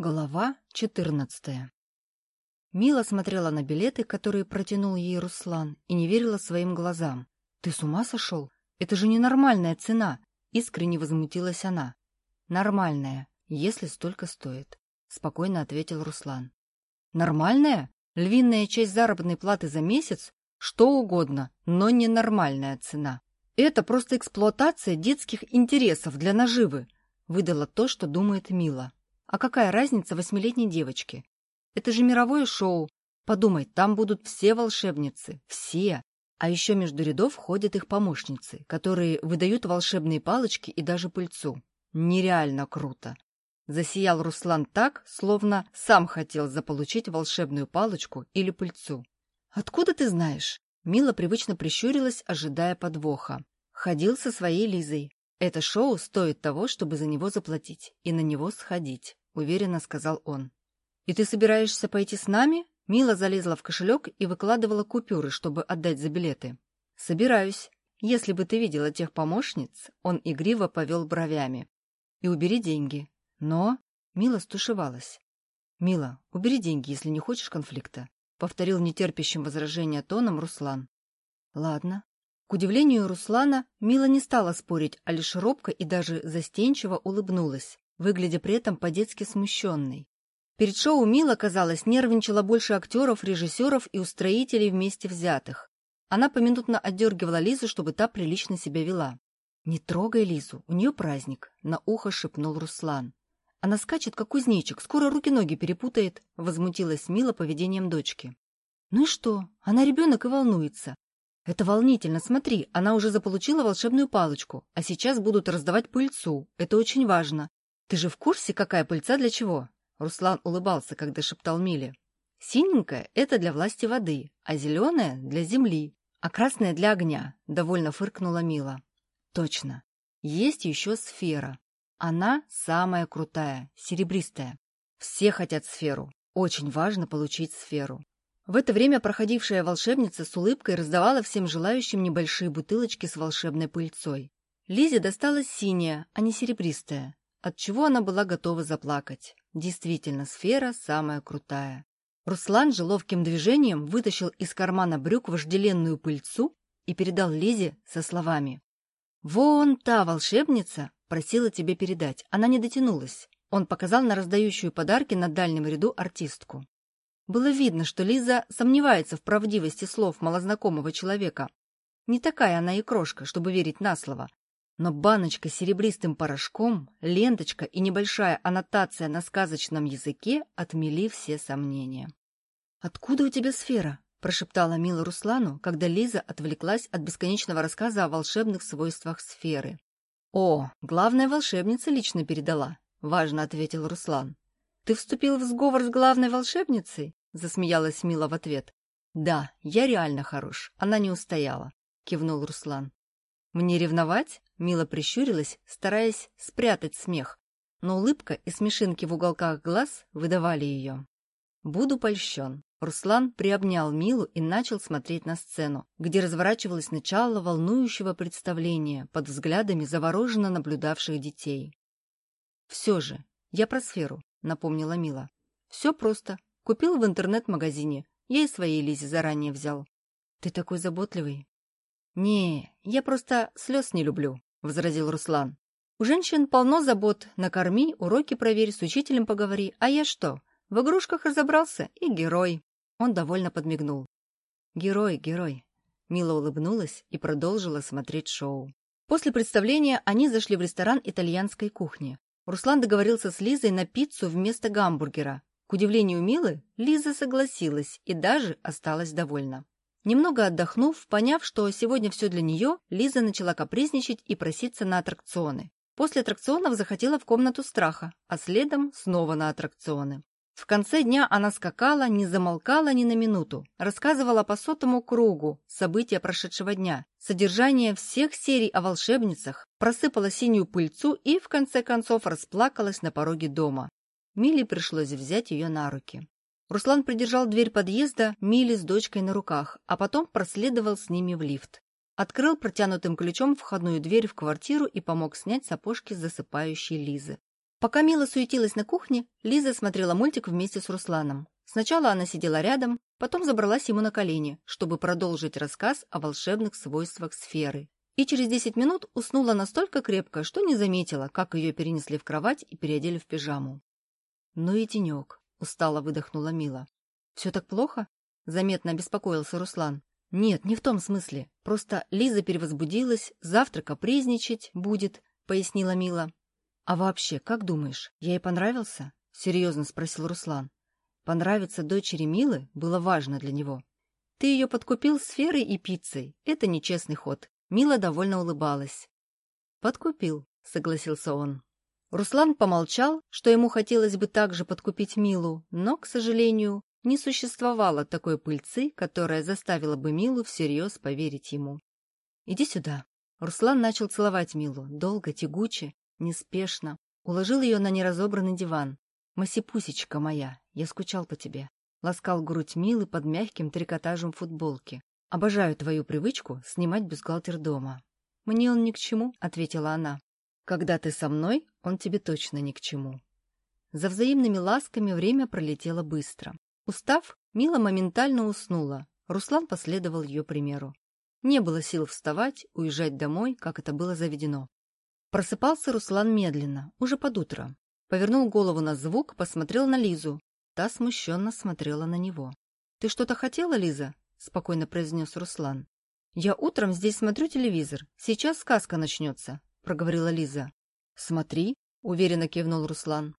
Глава 14 Мила смотрела на билеты, которые протянул ей Руслан, и не верила своим глазам. «Ты с ума сошел? Это же ненормальная цена!» Искренне возмутилась она. «Нормальная, если столько стоит», — спокойно ответил Руслан. «Нормальная? Львиная часть заработной платы за месяц? Что угодно, но ненормальная цена. Это просто эксплуатация детских интересов для наживы», — выдала то, что думает Мила. А какая разница восьмилетней девочке? Это же мировое шоу. Подумай, там будут все волшебницы. Все. А еще между рядов ходят их помощницы, которые выдают волшебные палочки и даже пыльцу. Нереально круто. Засиял Руслан так, словно сам хотел заполучить волшебную палочку или пыльцу. «Откуда ты знаешь?» Мила привычно прищурилась, ожидая подвоха. Ходил со своей Лизой. Это шоу стоит того, чтобы за него заплатить и на него сходить уверенно сказал он. «И ты собираешься пойти с нами?» Мила залезла в кошелек и выкладывала купюры, чтобы отдать за билеты. «Собираюсь. Если бы ты видела тех помощниц...» Он игриво повел бровями. «И убери деньги. Но...» Мила стушевалась. «Мила, убери деньги, если не хочешь конфликта», — повторил нетерпящим возражения тоном Руслан. «Ладно». К удивлению Руслана, Мила не стала спорить, а лишь робко и даже застенчиво улыбнулась выглядя при этом по-детски смущенной. Перед шоу Мила, казалось, нервничала больше актеров, режиссеров и устроителей вместе взятых. Она поминутно отдергивала Лизу, чтобы та прилично себя вела. «Не трогай Лизу, у нее праздник», — на ухо шепнул Руслан. «Она скачет, как кузнечик, скоро руки-ноги перепутает», — возмутилась Мила поведением дочки. «Ну и что? Она ребенок и волнуется. Это волнительно, смотри, она уже заполучила волшебную палочку, а сейчас будут раздавать пыльцу. Это очень важно. «Ты же в курсе, какая пыльца для чего?» Руслан улыбался, когда шептал Миле. «Синенькая — это для власти воды, а зеленая — для земли, а красная — для огня», — довольно фыркнула Мила. «Точно. Есть еще сфера. Она самая крутая, серебристая. Все хотят сферу. Очень важно получить сферу». В это время проходившая волшебница с улыбкой раздавала всем желающим небольшие бутылочки с волшебной пыльцой. Лизе досталась синяя, а не серебристая отчего она была готова заплакать. Действительно, сфера самая крутая. Руслан же ловким движением вытащил из кармана брюк вожделенную пыльцу и передал Лизе со словами. «Вон та волшебница просила тебе передать. Она не дотянулась». Он показал на раздающую подарки на дальнем ряду артистку. Было видно, что Лиза сомневается в правдивости слов малознакомого человека. Не такая она и крошка, чтобы верить на слово, но баночка с серебристым порошком, ленточка и небольшая аннотация на сказочном языке отмели все сомнения. «Откуда у тебя сфера?» – прошептала Мила Руслану, когда Лиза отвлеклась от бесконечного рассказа о волшебных свойствах сферы. «О, главная волшебница лично передала», – важно ответил Руслан. «Ты вступил в сговор с главной волшебницей?» – засмеялась Мила в ответ. «Да, я реально хорош, она не устояла», – кивнул Руслан. «Мне ревновать?» Мила прищурилась, стараясь спрятать смех, но улыбка и смешинки в уголках глаз выдавали ее. «Буду польщен». Руслан приобнял Милу и начал смотреть на сцену, где разворачивалось начало волнующего представления под взглядами завороженно наблюдавших детей. «Все же, я про сферу», — напомнила Мила. «Все просто. Купил в интернет-магазине. Я и своей Лизе заранее взял». «Ты такой заботливый». «Не, я просто слез не люблю», — возразил Руслан. «У женщин полно забот. Накорми, уроки проверь, с учителем поговори. А я что? В игрушках разобрался и герой». Он довольно подмигнул. «Герой, герой». Мила улыбнулась и продолжила смотреть шоу. После представления они зашли в ресторан итальянской кухни. Руслан договорился с Лизой на пиццу вместо гамбургера. К удивлению Милы, Лиза согласилась и даже осталась довольна. Немного отдохнув, поняв, что сегодня все для нее, Лиза начала капризничать и проситься на аттракционы. После аттракционов захотела в комнату страха, а следом снова на аттракционы. В конце дня она скакала, не замолкала ни на минуту, рассказывала по сотому кругу события прошедшего дня, содержание всех серий о волшебницах, просыпала синюю пыльцу и, в конце концов, расплакалась на пороге дома. Миле пришлось взять ее на руки. Руслан придержал дверь подъезда Мили с дочкой на руках, а потом проследовал с ними в лифт. Открыл протянутым ключом входную дверь в квартиру и помог снять сапожки с засыпающей Лизы. Пока Мила суетилась на кухне, Лиза смотрела мультик вместе с Русланом. Сначала она сидела рядом, потом забралась ему на колени, чтобы продолжить рассказ о волшебных свойствах сферы. И через 10 минут уснула настолько крепко, что не заметила, как ее перенесли в кровать и переодели в пижаму. «Ну и денек», — устало выдохнула Мила. «Все так плохо?» — заметно обеспокоился Руслан. «Нет, не в том смысле. Просто Лиза перевозбудилась, завтра капризничать будет», — пояснила Мила. «А вообще, как думаешь, я ей понравился?» — серьезно спросил Руслан. Понравиться дочери Милы было важно для него. «Ты ее подкупил сферой и пиццей. Это нечестный ход». Мила довольно улыбалась. «Подкупил», — согласился он. Руслан помолчал, что ему хотелось бы также подкупить Милу, но, к сожалению, не существовало такой пыльцы, которая заставила бы Милу всерьез поверить ему. «Иди сюда». Руслан начал целовать Милу, долго, тягуче, неспешно, уложил ее на неразобранный диван. «Масипусечка моя, я скучал по тебе». Ласкал грудь Милы под мягким трикотажем футболки. «Обожаю твою привычку снимать бюстгальтер дома». «Мне он ни к чему», — ответила она. «Когда ты со мной, он тебе точно ни к чему». За взаимными ласками время пролетело быстро. Устав, Мила моментально уснула. Руслан последовал ее примеру. Не было сил вставать, уезжать домой, как это было заведено. Просыпался Руслан медленно, уже под утро. Повернул голову на звук, посмотрел на Лизу. Та смущенно смотрела на него. «Ты что-то хотела, Лиза?» — спокойно произнес Руслан. «Я утром здесь смотрю телевизор. Сейчас сказка начнется», — проговорила Лиза. «Смотри», — уверенно кивнул Руслан.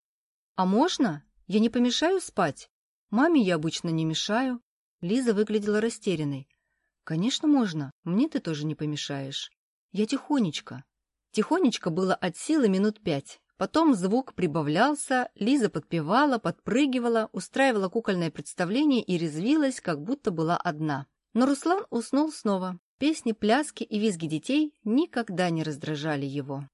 «А можно? Я не помешаю спать? Маме я обычно не мешаю». Лиза выглядела растерянной. «Конечно можно. Мне ты тоже не помешаешь. Я тихонечко». Тихонечко было от силы минут пять. Потом звук прибавлялся, Лиза подпевала, подпрыгивала, устраивала кукольное представление и резвилась, как будто была одна. Но Руслан уснул снова. Песни, пляски и визги детей никогда не раздражали его.